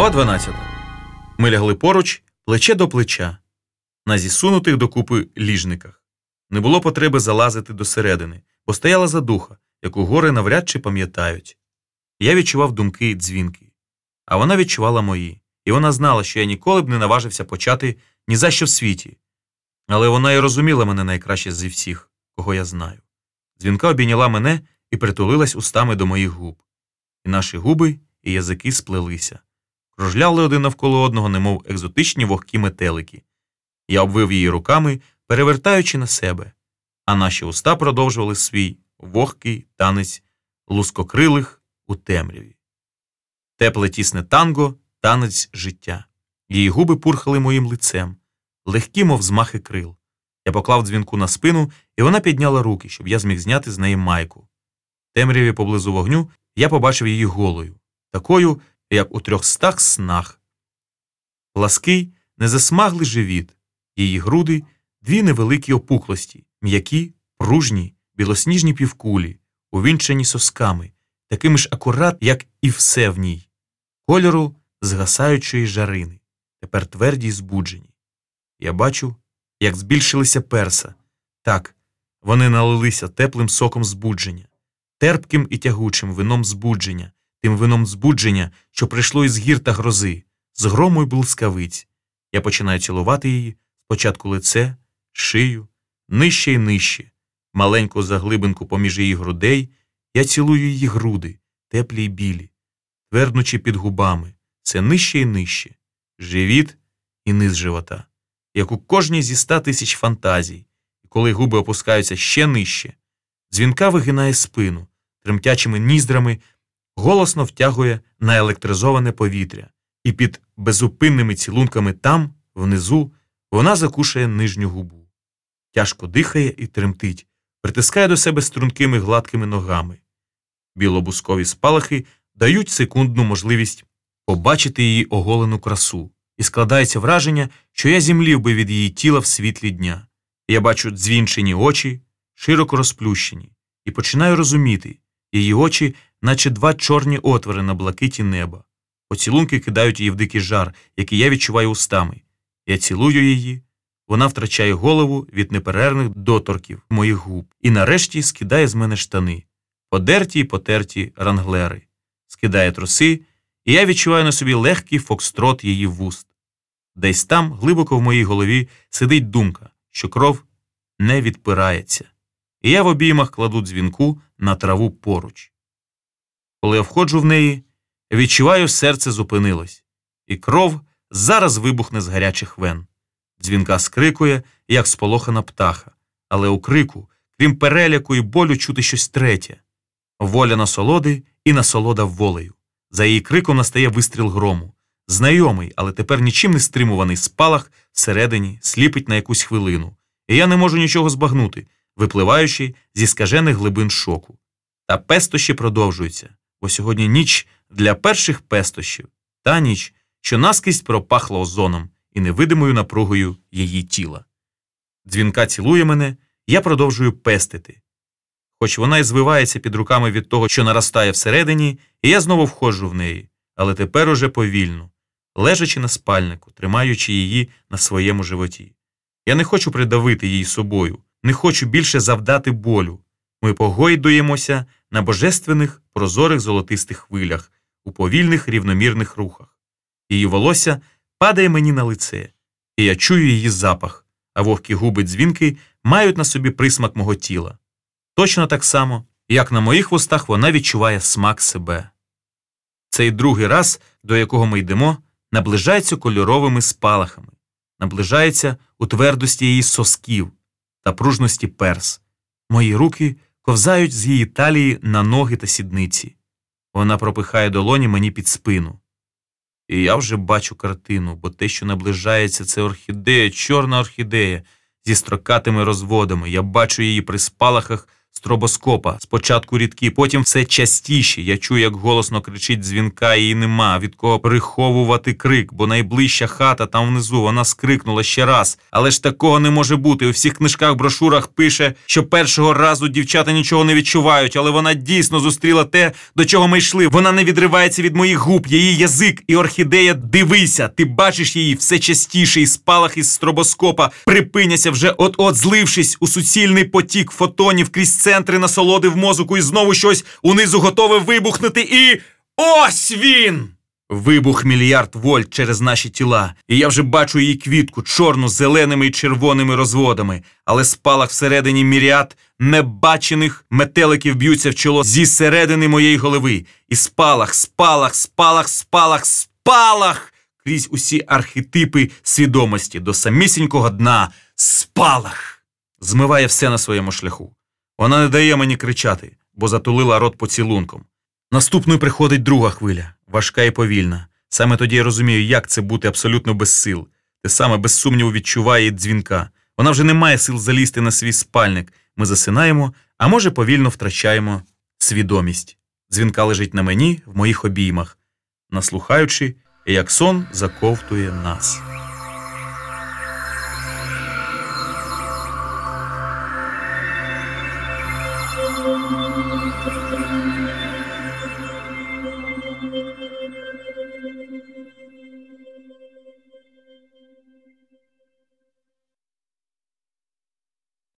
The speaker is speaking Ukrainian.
Глава 12. Ми лягли поруч, плече до плеча, на зісунутих докупи ліжниках. Не було потреби залазити до середини, бо стояла задуха, яку гори навряд чи пам'ятають. Я відчував думки дзвінки, а вона відчувала мої, і вона знала, що я ніколи б не наважився почати ні за що в світі. Але вона і розуміла мене найкраще зі всіх, кого я знаю. Дзвінка обійняла мене і притулилась устами до моїх губ. І наші губи і язики сплелися кружляли один навколо одного, немов екзотичні вогкі метелики. Я обвив її руками, перевертаючи на себе, а наші уста продовжували свій вогкий танець лускокрилих у темряві. Тепле тісне танго, танець життя. Її губи пурхали моїм лицем, легкі, мов змахи крил. Я поклав дзвінку на спину, і вона підняла руки, щоб я зміг зняти з неї майку. Темряві поблизу вогню я побачив її голою, такою, як у трьохстах снах. Плаский, незасмаглий живіт, її груди дві невеликі опуклості, м'які, пружні, білосніжні півкулі, увінчані сосками, такими ж акурат, як і все в ній, кольору згасаючої жарини, тепер тверді й збуджені. Я бачу, як збільшилися перса. Так, вони налилися теплим соком збудження, терпким і тягучим вином збудження, тим вином збудження, що прийшло із гір та грози, з грому й блискавиць. Я починаю цілувати її спочатку лице, шию, нижче й нижче, маленьку заглибинку поміж її грудей, я цілую її груди, теплі й білі, тверднучи під губами, це нижче й нижче, живіт і низ живота, як у кожній зі ста тисяч фантазій, і коли губи опускаються ще нижче, дзвінка вигинає спину, тремтячими ніздрами голосно втягує наелектризоване повітря, і під безупинними цілунками там, внизу, вона закушує нижню губу. Тяжко дихає і тремтить, притискає до себе стрункими гладкими ногами. Білобускові спалахи дають секундну можливість побачити її оголену красу, і складається враження, що я зімлів би від її тіла в світлі дня. Я бачу дзвінчені очі, широко розплющені, і починаю розуміти її очі наче два чорні отвори на блакиті неба. Поцілунки кидають її в дикий жар, який я відчуваю устами. Я цілую її, вона втрачає голову від неперервних доторків моїх губ і нарешті скидає з мене штани, подерті й потерті ранглери, скидає труси, і я відчуваю на собі легкий фокстрот її вуст. Десь там, глибоко в моїй голові, сидить думка, що кров не відпирається, і я в обіймах кладу дзвінку на траву поруч. Коли я входжу в неї, відчуваю, серце зупинилось, і кров зараз вибухне з гарячих вен. Дзвінка скрикує, як сполохана птаха, але у крику, крім переляку і болю, чути щось третє воля насолоди і насолода волею. За її криком настає вистріл грому. Знайомий, але тепер нічим не стримуваний спалах всередині сліпить на якусь хвилину, і я не можу нічого збагнути, випливаючи зі скажених глибин шоку. Та пестощі продовжуються бо сьогодні ніч для перших пестощів, та ніч, що наскрізь пропахла озоном і невидимою напругою її тіла. Дзвінка цілує мене, я продовжую пестити. Хоч вона й звивається під руками від того, що наростає всередині, і я знову входжу в неї, але тепер уже повільно, лежачи на спальнику, тримаючи її на своєму животі. Я не хочу придавити її собою, не хочу більше завдати болю. Ми погойдуємося на божественних прозорих золотистих хвилях, у повільних рівномірних рухах. Її волосся падає мені на лице, і я чую її запах, а вогкі губи дзвінки мають на собі присмак мого тіла. Точно так само, як на моїх вустах вона відчуває смак себе. Цей другий раз, до якого ми йдемо, наближається кольоровими спалахами, наближається у твердості її сосків та пружності перс. Мої руки ковзають з її талії на ноги та сідниці. Вона пропихає долоні мені під спину. І я вже бачу картину, бо те, що наближається, це орхідея, чорна орхідея зі строкатими розводами. Я бачу її при спалахах стробоскопа. Спочатку рідкі, потім все частіші. Я чую, як голосно кричить дзвінка, її нема. Від кого приховувати крик, бо найближча хата там внизу. Вона скрикнула ще раз. Але ж такого не може бути. У всіх книжках, брошурах пише, що першого разу дівчата нічого не відчувають, але вона дійсно зустріла те, до чого ми йшли. Вона не відривається від моїх губ, її язик і орхідея. Дивися, ти бачиш її все частіше, і спалах із стробоскопа припиняться вже от-от злившись у суцільний потік фотонів крізь центри насолоди в мозоку, і знову щось унизу готове вибухнути. І ось він! Вибух мільярд вольт через наші тіла, і я вже бачу її квітку, чорну, з зеленими і червоними розводами, але спалах всередині міріад небачених метеликів б'ються в чоло зі середини моєї голови. І спалах, спалах, спалах, спалах, спалах крізь усі архетипи свідомості до самісінького дна. Спалах! Змиває все на своєму шляху. Вона не дає мені кричати, бо затулила рот поцілунком. Наступною приходить друга хвиля, важка і повільна. Саме тоді я розумію, як це бути абсолютно без сил. Те саме без сумніву відчуває дзвінка. Вона вже не має сил залізти на свій спальник. Ми засинаємо, а може повільно втрачаємо свідомість. Дзвінка лежить на мені в моїх обіймах, наслухаючи, як сон заковтує нас.